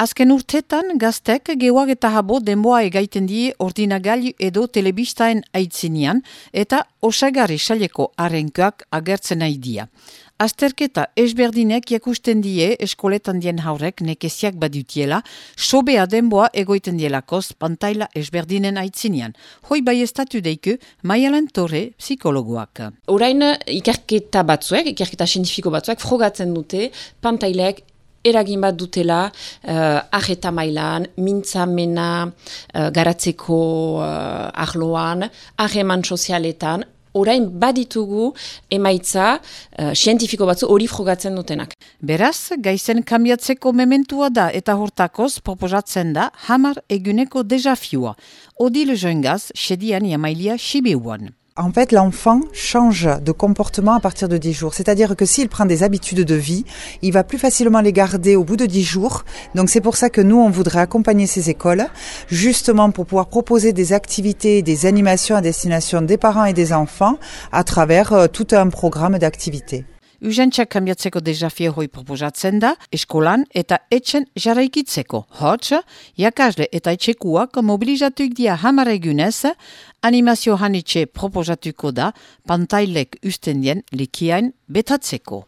Azken urtetan, gaztek gehuak eta habo denboa egaiten die ordinagailu edo telebistaen aitzinean eta osagarri saleko arenkoak agertzen aidia. Azterketa esberdinek jakusten die eskoletan dien haurek nekeziak badutiela, sobea denboa egoiten dielakoz pantaila esberdinen aitzinean. Hoi bai estatu deiku, maialen torre psikologoak. Horain ikerketa batzuek, ikerketa sientifiko batzuek, frogatzen dute pantailek eragin bat dutela uh, aheta mailan, mintzamena uh, garatzeko uh, ahloan, aheman sozialetan, orain baditugu emaitza uh, sientifiko batzu hori frogatzen dutenak. Beraz, gaizen kambiatzeko mementua da eta hortakoz proposatzen da hamar eguneko dejafiua. Odile joengaz, sedian jamailia Sibiuan. En fait, l'enfant change de comportement à partir de 10 jours. C'est-à-dire que s'il prend des habitudes de vie, il va plus facilement les garder au bout de 10 jours. Donc c'est pour ça que nous, on voudrait accompagner ces écoles, justement pour pouvoir proposer des activités, des animations à destination des parents et des enfants à travers euh, tout un programme d'activités. Ujentxak kambiatzeko desafio proposatzen da, eskolan eta etxen jarraikitzeko. Hots, jakasle eta etxekuak mobilizatuik dia hamaregunez, animazio hanitxe proposatuko da, pantailek ustendien likiain betatzeko.